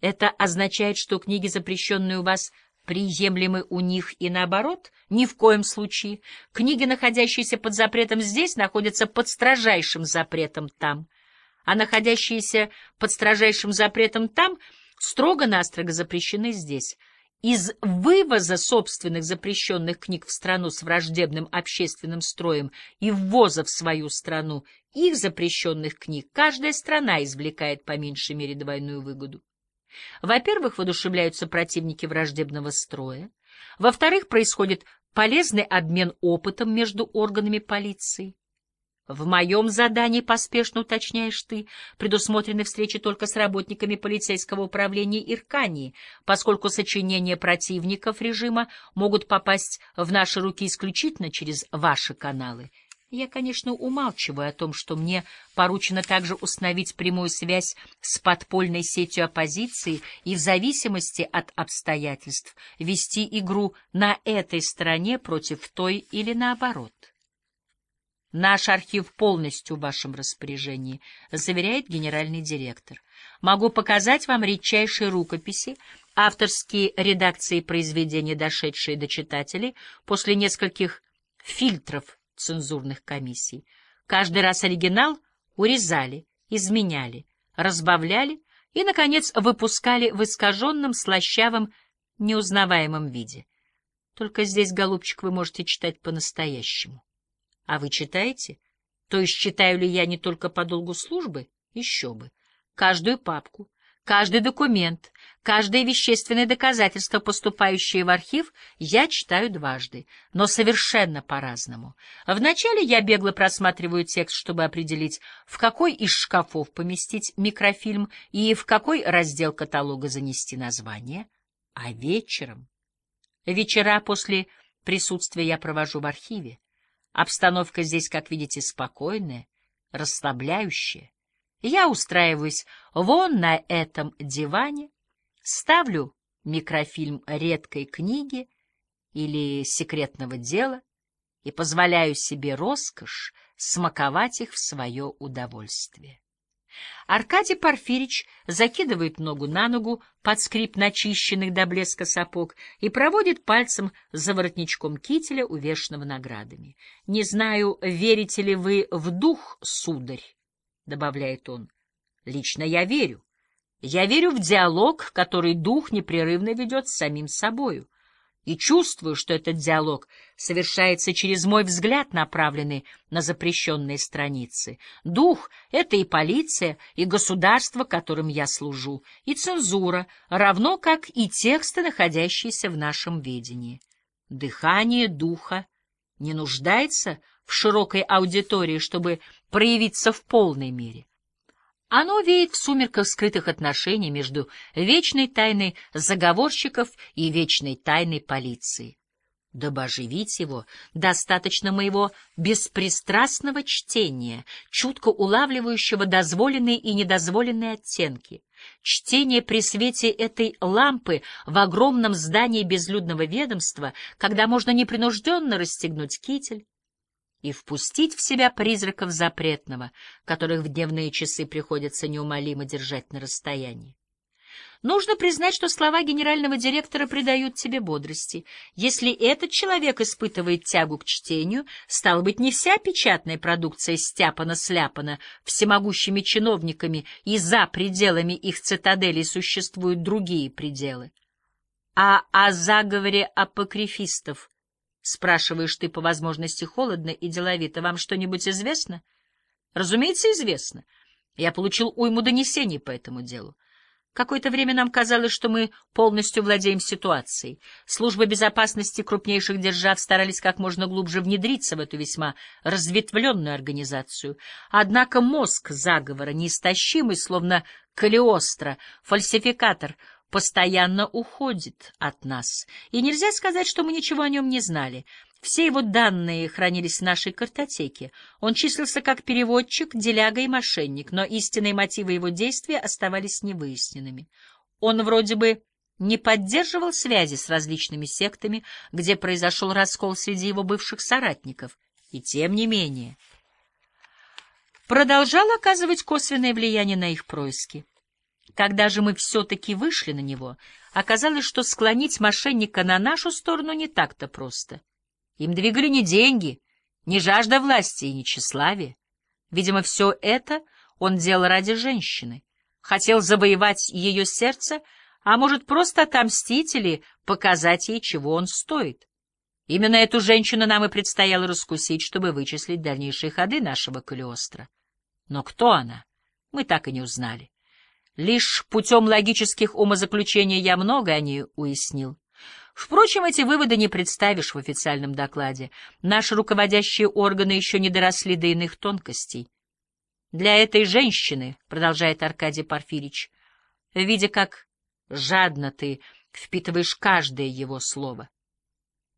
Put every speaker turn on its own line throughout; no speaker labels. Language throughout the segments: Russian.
Это означает, что книги, запрещенные у вас, приемлемы у них и наоборот? Ни в коем случае. Книги, находящиеся под запретом здесь, находятся под строжайшим запретом там. А находящиеся под строжайшим запретом там строго-настрого запрещены здесь. Из вывоза собственных запрещенных книг в страну с враждебным общественным строем и ввоза в свою страну их запрещенных книг каждая страна извлекает по меньшей мере двойную выгоду. Во-первых, воодушевляются противники враждебного строя. Во-вторых, происходит полезный обмен опытом между органами полиции. В моем задании, поспешно уточняешь ты, предусмотрены встречи только с работниками полицейского управления Иркании, поскольку сочинения противников режима могут попасть в наши руки исключительно через ваши каналы. Я, конечно, умалчиваю о том, что мне поручено также установить прямую связь с подпольной сетью оппозиции и в зависимости от обстоятельств вести игру на этой стороне против той или наоборот. Наш архив полностью в вашем распоряжении, заверяет генеральный директор. Могу показать вам редчайшие рукописи, авторские редакции произведений, дошедшие до читателей после нескольких фильтров цензурных комиссий. Каждый раз оригинал урезали, изменяли, разбавляли и, наконец, выпускали в искаженном, слащавом, неузнаваемом виде. Только здесь, голубчик, вы можете читать по-настоящему. А вы читаете? То есть читаю ли я не только по долгу службы? Еще бы. Каждую папку, каждый документ, каждое вещественное доказательство, поступающее в архив, я читаю дважды, но совершенно по-разному. Вначале я бегло просматриваю текст, чтобы определить, в какой из шкафов поместить микрофильм и в какой раздел каталога занести название. А вечером... Вечера после присутствия я провожу в архиве. Обстановка здесь, как видите, спокойная, расслабляющая. Я устраиваюсь вон на этом диване, ставлю микрофильм редкой книги или секретного дела и позволяю себе роскошь смаковать их в свое удовольствие. Аркадий Порфирич закидывает ногу на ногу под скрип начищенных до блеска сапог и проводит пальцем за воротничком кителя, увешанного наградами. — Не знаю, верите ли вы в дух, сударь, — добавляет он. — Лично я верю. Я верю в диалог, который дух непрерывно ведет с самим собою и чувствую, что этот диалог совершается через мой взгляд, направленный на запрещенные страницы. Дух — это и полиция, и государство, которым я служу, и цензура, равно как и тексты, находящиеся в нашем ведении. Дыхание духа не нуждается в широкой аудитории, чтобы проявиться в полной мере. Оно веет в сумерках скрытых отношений между вечной тайной заговорщиков и вечной тайной полиции. Дабы оживить его, достаточно моего беспристрастного чтения, чутко улавливающего дозволенные и недозволенные оттенки. Чтение при свете этой лампы в огромном здании безлюдного ведомства, когда можно непринужденно расстегнуть китель, и впустить в себя призраков запретного, которых в дневные часы приходится неумолимо держать на расстоянии. Нужно признать, что слова генерального директора придают тебе бодрости. Если этот человек испытывает тягу к чтению, стало быть, не вся печатная продукция стяпана-сляпана всемогущими чиновниками, и за пределами их цитаделей существуют другие пределы. А о заговоре апокрифистов Спрашиваешь ты по возможности холодно и деловито. Вам что-нибудь известно? Разумеется, известно. Я получил уйму донесений по этому делу. Какое-то время нам казалось, что мы полностью владеем ситуацией. Службы безопасности крупнейших держав старались как можно глубже внедриться в эту весьма разветвленную организацию. Однако мозг заговора, неистощимый, словно Калиостро, фальсификатор, постоянно уходит от нас, и нельзя сказать, что мы ничего о нем не знали. Все его данные хранились в нашей картотеке. Он числился как переводчик, деляга и мошенник, но истинные мотивы его действия оставались невыясненными. Он вроде бы не поддерживал связи с различными сектами, где произошел раскол среди его бывших соратников, и тем не менее продолжал оказывать косвенное влияние на их происки. Когда же мы все-таки вышли на него, оказалось, что склонить мошенника на нашу сторону не так-то просто. Им двигали не деньги, не жажда власти и не тщеславие. Видимо, все это он делал ради женщины. Хотел завоевать ее сердце, а может, просто отомстить или показать ей, чего он стоит. Именно эту женщину нам и предстояло раскусить, чтобы вычислить дальнейшие ходы нашего Калиостро. Но кто она, мы так и не узнали. Лишь путем логических умозаключений я много о ней уяснил. Впрочем, эти выводы не представишь в официальном докладе. Наши руководящие органы еще не доросли до иных тонкостей. Для этой женщины, — продолжает Аркадий Порфирич, — видя, как жадно ты впитываешь каждое его слово.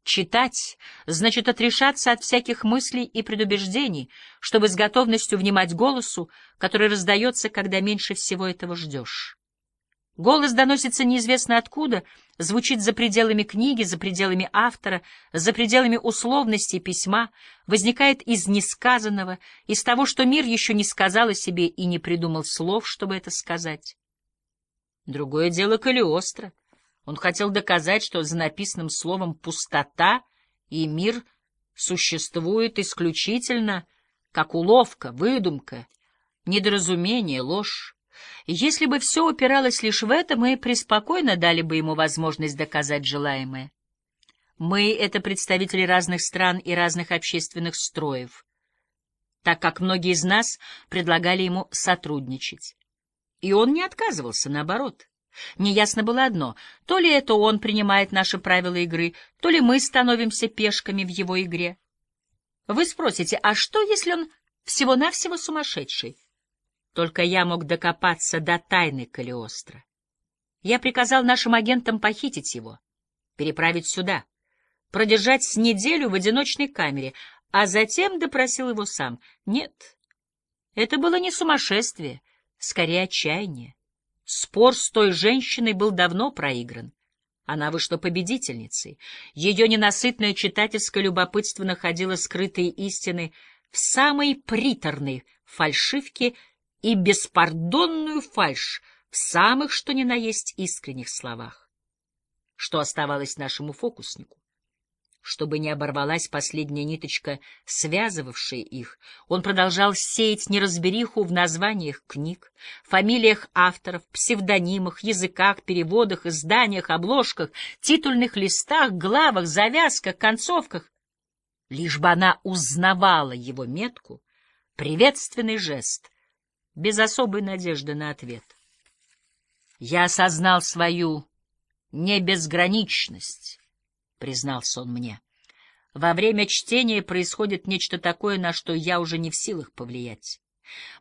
Читать значит отрешаться от всяких мыслей и предубеждений, чтобы с готовностью внимать голосу, который раздается, когда меньше всего этого ждешь. Голос доносится неизвестно откуда, звучит за пределами книги, за пределами автора, за пределами условностей письма, возникает из несказанного, из того, что мир еще не сказал о себе и не придумал слов, чтобы это сказать. Другое дело Калиостро. Он хотел доказать, что за написанным словом «пустота» и «мир» существует исключительно как уловка, выдумка, недоразумение, ложь. Если бы все упиралось лишь в это, мы преспокойно дали бы ему возможность доказать желаемое. Мы — это представители разных стран и разных общественных строев, так как многие из нас предлагали ему сотрудничать. И он не отказывался, наоборот. Неясно было одно — то ли это он принимает наши правила игры, то ли мы становимся пешками в его игре. Вы спросите, а что, если он всего-навсего сумасшедший? Только я мог докопаться до тайны Калиостро. Я приказал нашим агентам похитить его, переправить сюда, продержать с неделю в одиночной камере, а затем допросил его сам. Нет, это было не сумасшествие, скорее отчаяние. Спор с той женщиной был давно проигран. Она вышла победительницей. Ее ненасытное читательское любопытство находило скрытые истины в самой приторной фальшивке и беспардонную фальшь в самых что ни на есть искренних словах. Что оставалось нашему фокуснику? Чтобы не оборвалась последняя ниточка, связывавшая их, он продолжал сеять неразбериху в названиях книг, фамилиях авторов, псевдонимах, языках, переводах, изданиях, обложках, титульных листах, главах, завязках, концовках. Лишь бы она узнавала его метку, приветственный жест, без особой надежды на ответ. Я осознал свою небезграничность, признался он мне. Во время чтения происходит нечто такое, на что я уже не в силах повлиять.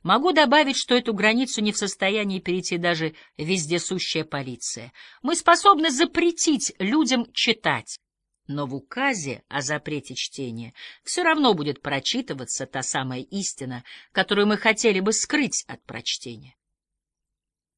Могу добавить, что эту границу не в состоянии перейти даже вездесущая полиция. Мы способны запретить людям читать, но в указе о запрете чтения все равно будет прочитываться та самая истина, которую мы хотели бы скрыть от прочтения.